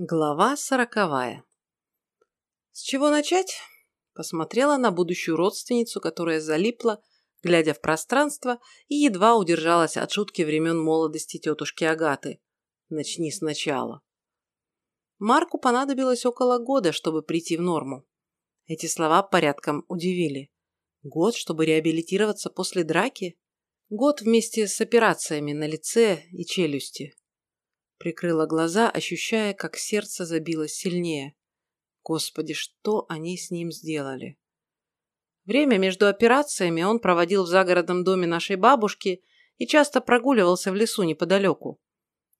Глава сороковая. С чего начать? Посмотрела на будущую родственницу, которая залипла, глядя в пространство, и едва удержалась от шутки времен молодости тетушки Агаты. Начни сначала. Марку понадобилось около года, чтобы прийти в норму. Эти слова порядком удивили. Год, чтобы реабилитироваться после драки? Год вместе с операциями на лице и челюсти. Прикрыла глаза, ощущая, как сердце забилось сильнее. Господи, что они с ним сделали? Время между операциями он проводил в загородном доме нашей бабушки и часто прогуливался в лесу неподалеку.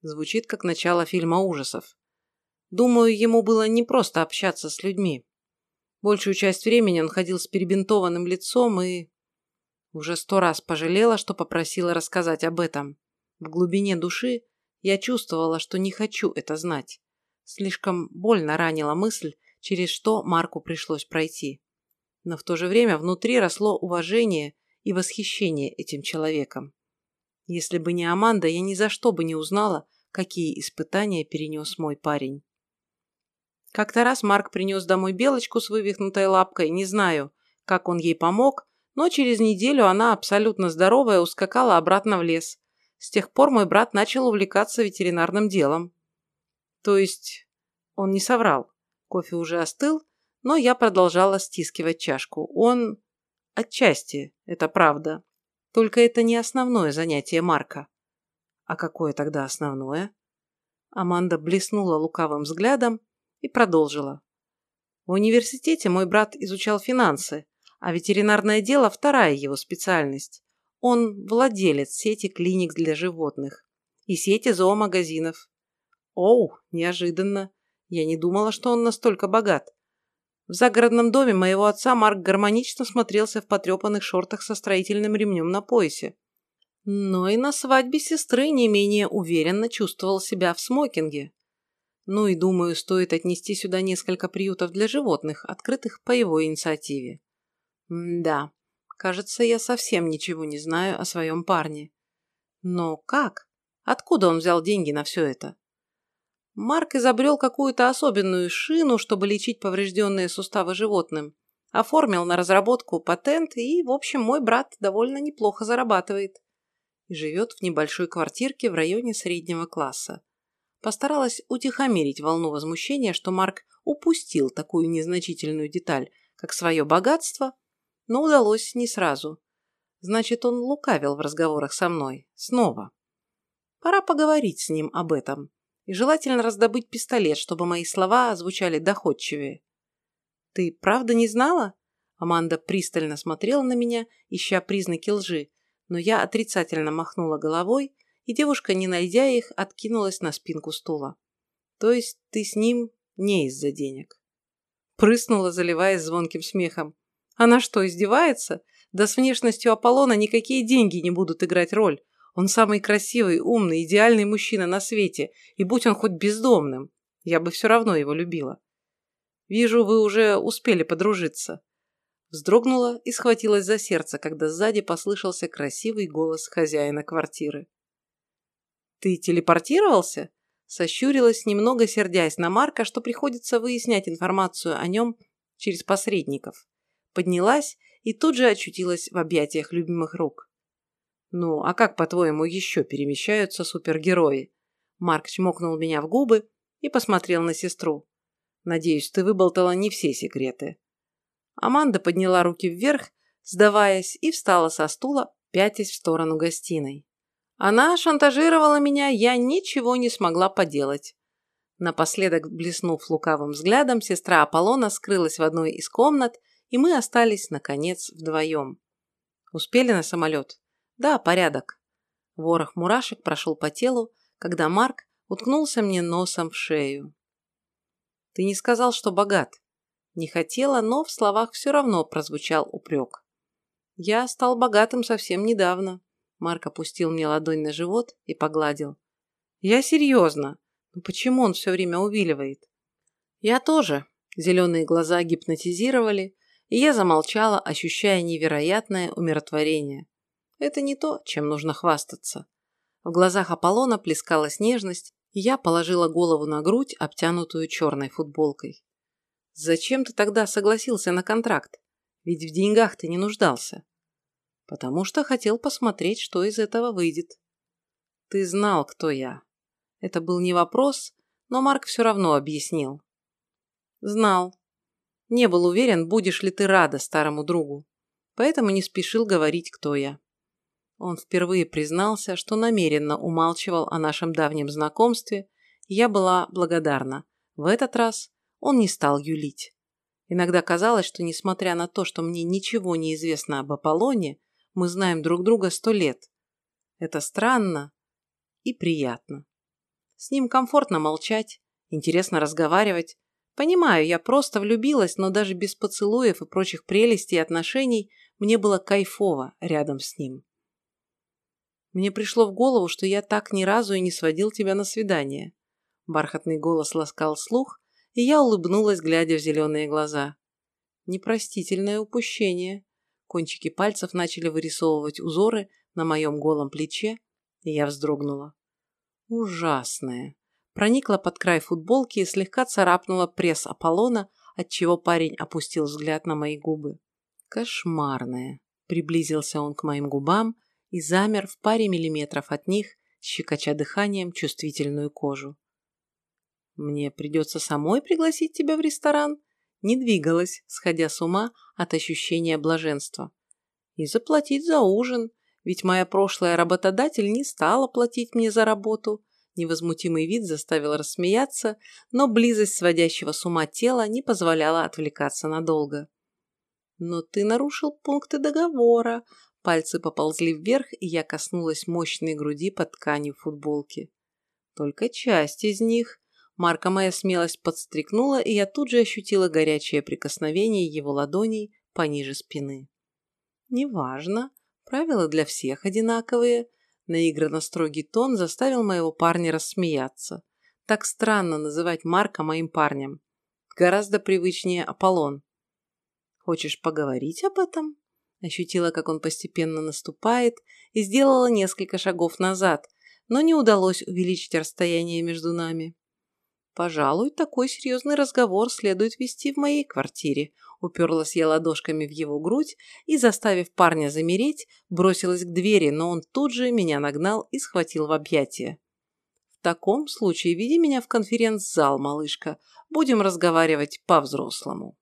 Звучит как начало фильма ужасов. Думаю, ему было непросто общаться с людьми. Большую часть времени он ходил с перебинтованным лицом и... Уже сто раз пожалела, что попросила рассказать об этом. В глубине души я чувствовала, что не хочу это знать. Слишком больно ранила мысль, через что Марку пришлось пройти. Но в то же время внутри росло уважение и восхищение этим человеком. Если бы не Аманда, я ни за что бы не узнала, какие испытания перенес мой парень. Как-то раз Марк принес домой белочку с вывихнутой лапкой, не знаю, как он ей помог, но через неделю она, абсолютно здоровая, ускакала обратно в лес, с тех пор мой брат начал увлекаться ветеринарным делом. То есть он не соврал. Кофе уже остыл, но я продолжала стискивать чашку. Он... Отчасти, это правда. Только это не основное занятие Марка. А какое тогда основное? Аманда блеснула лукавым взглядом и продолжила. В университете мой брат изучал финансы, а ветеринарное дело – вторая его специальность. Он владелец сети клиник для животных и сети зоомагазинов. Оу, неожиданно. Я не думала, что он настолько богат. В загородном доме моего отца Марк гармонично смотрелся в потрепанных шортах со строительным ремнем на поясе. Но и на свадьбе сестры не менее уверенно чувствовал себя в смокинге. Ну и думаю, стоит отнести сюда несколько приютов для животных, открытых по его инициативе. М да, Кажется, я совсем ничего не знаю о своем парне. Но как? Откуда он взял деньги на все это? Марк изобрел какую-то особенную шину, чтобы лечить поврежденные суставы животным. Оформил на разработку патент и, в общем, мой брат довольно неплохо зарабатывает. И живет в небольшой квартирке в районе среднего класса. Постаралась утихомирить волну возмущения, что Марк упустил такую незначительную деталь, как свое богатство – но удалось не сразу. Значит, он лукавил в разговорах со мной. Снова. Пора поговорить с ним об этом. И желательно раздобыть пистолет, чтобы мои слова звучали доходчивее. «Ты правда не знала?» Аманда пристально смотрела на меня, ища признаки лжи, но я отрицательно махнула головой, и девушка, не найдя их, откинулась на спинку стула. «То есть ты с ним не из-за денег?» Прыснула, заливаясь звонким смехом. Она что, издевается? Да с внешностью Аполлона никакие деньги не будут играть роль. Он самый красивый, умный, идеальный мужчина на свете, и будь он хоть бездомным, я бы все равно его любила. Вижу, вы уже успели подружиться. Вздрогнула и схватилась за сердце, когда сзади послышался красивый голос хозяина квартиры. «Ты телепортировался?» Сощурилась, немного сердясь на Марка, что приходится выяснять информацию о нем через посредников поднялась и тут же очутилась в объятиях любимых рук. «Ну, а как, по-твоему, еще перемещаются супергерои?» Марк чмокнул меня в губы и посмотрел на сестру. «Надеюсь, ты выболтала не все секреты». Аманда подняла руки вверх, сдаваясь, и встала со стула, пятясь в сторону гостиной. Она шантажировала меня, я ничего не смогла поделать. Напоследок, блеснув лукавым взглядом, сестра Аполлона скрылась в одной из комнат и мы остались, наконец, вдвоем. Успели на самолет? Да, порядок. Ворох мурашек прошел по телу, когда Марк уткнулся мне носом в шею. Ты не сказал, что богат. Не хотела, но в словах все равно прозвучал упрек. Я стал богатым совсем недавно. Марк опустил мне ладонь на живот и погладил. Я серьезно. Но почему он все время увиливает? Я тоже. Зеленые глаза гипнотизировали, и я замолчала, ощущая невероятное умиротворение. Это не то, чем нужно хвастаться. В глазах Аполлона плескалась нежность, Я положила голову на грудь, обтянутую черной футболкой. «Зачем ты тогда согласился на контракт? Ведь в деньгах ты не нуждался». «Потому что хотел посмотреть, что из этого выйдет». «Ты знал, кто я». Это был не вопрос, но Марк все равно объяснил. «Знал. Не был уверен, будешь ли ты рада старому другу, поэтому не спешил говорить, кто я». Он впервые признался, что намеренно умалчивал о нашем давнем знакомстве, и я была благодарна. В этот раз он не стал юлить. Иногда казалось, что несмотря на то, что мне ничего не известно об Аполлоне, мы знаем друг друга сто лет. Это странно и приятно. С ним комфортно молчать, интересно разговаривать. Понимаю, я просто влюбилась, но даже без поцелуев и прочих прелестей отношений мне было кайфово рядом с ним. Мне пришло в голову, что я так ни разу и не сводил тебя на свидание. Бархатный голос ласкал слух, и я улыбнулась, глядя в зеленые глаза. Непростительное упущение. Кончики пальцев начали вырисовывать узоры на моем голом плече, и я вздрогнула. Ужасное. Проникла под край футболки и слегка царапнула пресс Аполлона, отчего парень опустил взгляд на мои губы. Кошмарное. Приблизился он к моим губам, и замер в паре миллиметров от них, щекоча дыханием чувствительную кожу. «Мне придется самой пригласить тебя в ресторан?» Не двигалась, сходя с ума от ощущения блаженства. «И заплатить за ужин, ведь моя прошлая работодатель не стала платить мне за работу». Невозмутимый вид заставил рассмеяться, но близость сводящего с ума тела не позволяла отвлекаться надолго. «Но ты нарушил пункты договора», Пальцы поползли вверх, и я коснулась мощной груди под тканью футболки. Только часть из них. Марка моя смелость подстрикнула, и я тут же ощутила горячее прикосновение его ладоней пониже спины. «Неважно. Правила для всех одинаковые». Наигранно строгий тон заставил моего парня рассмеяться. Так странно называть Марка моим парнем. Гораздо привычнее Аполлон. «Хочешь поговорить об этом?» Ощутила, как он постепенно наступает, и сделала несколько шагов назад, но не удалось увеличить расстояние между нами. «Пожалуй, такой серьезный разговор следует вести в моей квартире», уперлась я ладошками в его грудь и, заставив парня замереть, бросилась к двери, но он тут же меня нагнал и схватил в объятия. «В таком случае веди меня в конференц-зал, малышка. Будем разговаривать по-взрослому».